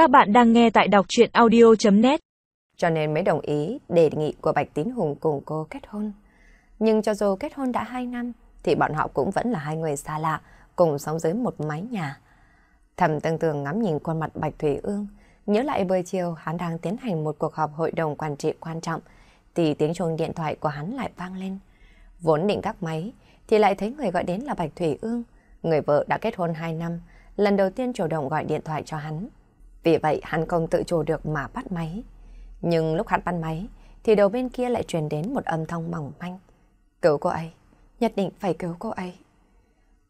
Các bạn đang nghe tại đọc chuyện audio.net Cho nên mới đồng ý đề nghị của Bạch Tín Hùng cùng cô kết hôn. Nhưng cho dù kết hôn đã 2 năm, thì bọn họ cũng vẫn là hai người xa lạ, cùng sống dưới một mái nhà. Thầm tương tường ngắm nhìn khuôn mặt Bạch Thủy Ương, nhớ lại buổi chiều hắn đang tiến hành một cuộc họp hội đồng quản trị quan trọng, thì tiếng chuông điện thoại của hắn lại vang lên. Vốn định tắt máy, thì lại thấy người gọi đến là Bạch Thủy Ương, người vợ đã kết hôn 2 năm, lần đầu tiên chủ động gọi điện thoại cho hắn. Vì vậy hắn không tự chủ được mà bắt máy. Nhưng lúc hắn bắt máy, thì đầu bên kia lại truyền đến một âm thông mỏng manh. Cứu cô ấy, nhất định phải cứu cô ấy.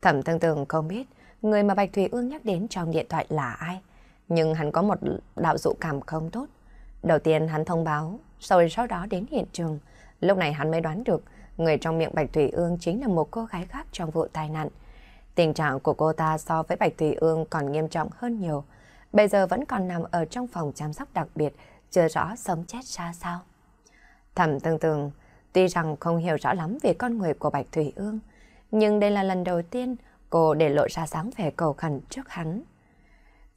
Thẩm tương tường không biết người mà Bạch Thủy Ương nhắc đến trong điện thoại là ai. Nhưng hắn có một đạo dụ cảm không tốt. Đầu tiên hắn thông báo, rồi sau đó đến hiện trường. Lúc này hắn mới đoán được người trong miệng Bạch Thủy Ương chính là một cô gái khác trong vụ tai nạn. Tình trạng của cô ta so với Bạch Thủy Ương còn nghiêm trọng hơn nhiều. Bây giờ vẫn còn nằm ở trong phòng chăm sóc đặc biệt, chưa rõ sống chết ra sao. Thẩm tương tương tuy rằng không hiểu rõ lắm về con người của Bạch Thủy Ương, nhưng đây là lần đầu tiên cô để lộ ra sáng vẻ cầu khẩn trước hắn.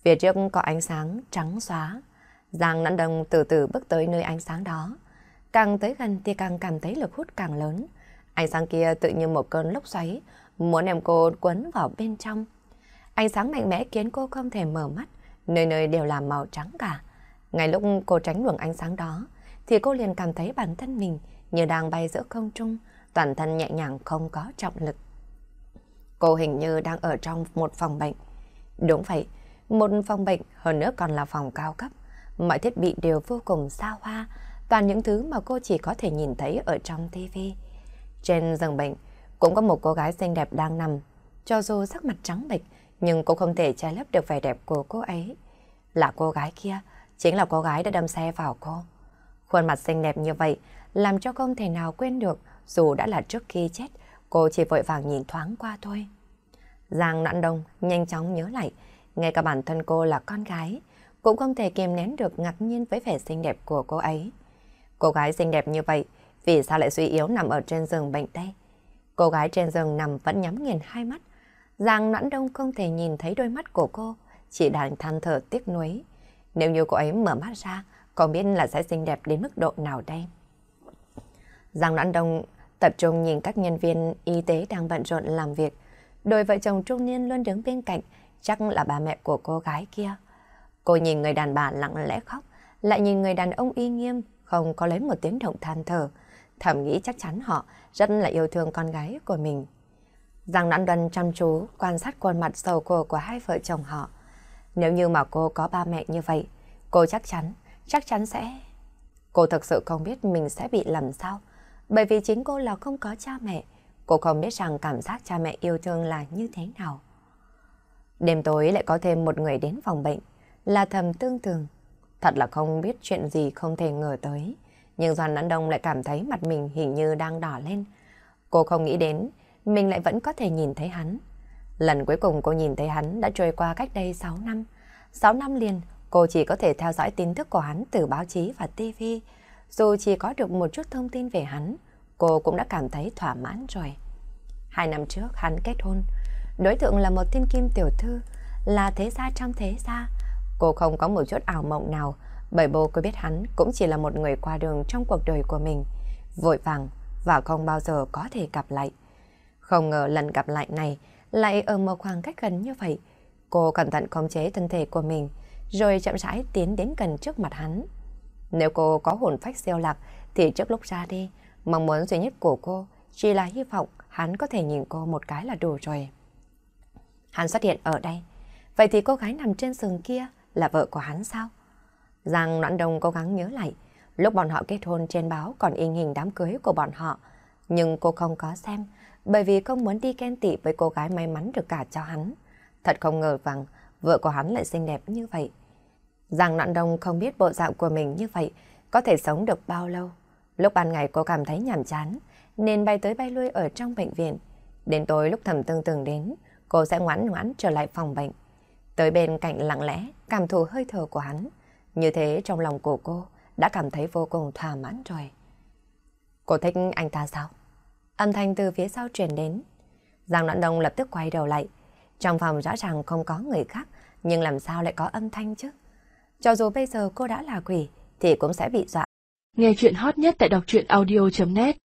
Phía trước có ánh sáng trắng xóa, Giang nãn Đông từ từ bước tới nơi ánh sáng đó. Càng tới gần thì càng cảm thấy lực hút càng lớn. Ánh sáng kia tự như một cơn lốc xoáy, muốn em cô quấn vào bên trong. Ánh sáng mạnh mẽ khiến cô không thể mở mắt, nơi nơi đều là màu trắng cả. Ngay lúc cô tránh luồng ánh sáng đó, thì cô liền cảm thấy bản thân mình như đang bay giữa không trung, toàn thân nhẹ nhàng không có trọng lực. Cô hình như đang ở trong một phòng bệnh. Đúng vậy, một phòng bệnh hơn nữa còn là phòng cao cấp. Mọi thiết bị đều vô cùng xa hoa, toàn những thứ mà cô chỉ có thể nhìn thấy ở trong TV. Trên giường bệnh cũng có một cô gái xinh đẹp đang nằm, cho dù sắc mặt trắng bệch, nhưng cô không thể che lấp được vẻ đẹp của cô ấy. Là cô gái kia, chính là cô gái đã đâm xe vào cô. Khuôn mặt xinh đẹp như vậy, làm cho không thể nào quên được, dù đã là trước khi chết, cô chỉ vội vàng nhìn thoáng qua thôi. Giang nạn Đông nhanh chóng nhớ lại, ngay cả bản thân cô là con gái, cũng không thể kiềm nén được ngạc nhiên với vẻ xinh đẹp của cô ấy. Cô gái xinh đẹp như vậy, vì sao lại suy yếu nằm ở trên giường bệnh đây? Cô gái trên giường nằm vẫn nhắm nghiền hai mắt. Giang Noãn Đông không thể nhìn thấy đôi mắt của cô, chỉ đành than thở tiếc nuối. Nếu như cô ấy mở mắt ra, còn biết là sẽ xinh đẹp đến mức độ nào đây? Giang Noãn Đông tập trung nhìn các nhân viên y tế đang bận rộn làm việc. Đôi vợ chồng trung niên luôn đứng bên cạnh, chắc là bà mẹ của cô gái kia. Cô nhìn người đàn bà lặng lẽ khóc, lại nhìn người đàn ông y nghiêm, không có lấy một tiếng động than thở. Thầm nghĩ chắc chắn họ rất là yêu thương con gái của mình. Giang Noãn Đoan chăm chú quan sát khuôn mặt sầu khổ của hai vợ chồng họ. Nếu như mà cô có ba mẹ như vậy, cô chắc chắn, chắc chắn sẽ... Cô thực sự không biết mình sẽ bị làm sao, bởi vì chính cô là không có cha mẹ. Cô không biết rằng cảm giác cha mẹ yêu thương là như thế nào. Đêm tối lại có thêm một người đến phòng bệnh, là thầm tương thường. Thật là không biết chuyện gì không thể ngờ tới. Nhưng Doan Nãn Đông lại cảm thấy mặt mình hình như đang đỏ lên. Cô không nghĩ đến, mình lại vẫn có thể nhìn thấy hắn. Lần cuối cùng cô nhìn thấy hắn đã trôi qua cách đây 6 năm. 6 năm liền, cô chỉ có thể theo dõi tin tức của hắn từ báo chí và TV. Dù chỉ có được một chút thông tin về hắn, cô cũng đã cảm thấy thỏa mãn rồi. Hai năm trước hắn kết hôn. Đối tượng là một thiên kim tiểu thư, là thế gia trong thế gia. Cô không có một chút ảo mộng nào, bởi bố cô biết hắn cũng chỉ là một người qua đường trong cuộc đời của mình. Vội vàng và không bao giờ có thể gặp lại. Không ngờ lần gặp lại này lại ở một khoảng cách gần như vậy. Cô cẩn thận khống chế thân thể của mình, rồi chậm rãi tiến đến gần trước mặt hắn. Nếu cô có hồn phách siêu lạc, thì trước lúc ra đi, mong muốn duy nhất của cô chỉ là hy vọng hắn có thể nhìn cô một cái là đủ rồi. Hắn xuất hiện ở đây. Vậy thì cô gái nằm trên giường kia là vợ của hắn sao? Giang Noãn Đông cố gắng nhớ lại, lúc bọn họ kết hôn trên báo còn in hình đám cưới của bọn họ. Nhưng cô không có xem, bởi vì không muốn đi ghen tị với cô gái may mắn được cả cho hắn. Thật không ngờ rằng vợ của hắn lại xinh đẹp như vậy. Giang Nạn Đông không biết bộ dạng của mình như vậy có thể sống được bao lâu. Lúc ban ngày cô cảm thấy nhàm chán, nên bay tới bay lui ở trong bệnh viện. Đến tối lúc thầm tương tưởng đến, cô sẽ ngoãn ngoãn trở lại phòng bệnh. Tới bên cạnh lặng lẽ, cảm thụ hơi thở của hắn. Như thế trong lòng của cô đã cảm thấy vô cùng thỏa mãn rồi. Cô thích anh ta sao? Âm thanh từ phía sau truyền đến. Giang Đoạn Đông lập tức quay đầu lại. Trong phòng rõ ràng không có người khác, nhưng làm sao lại có âm thanh chứ? Cho dù bây giờ cô đã là quỷ, thì cũng sẽ bị dọa. Nghe chuyện hot nhất tại đọc truyện audio.net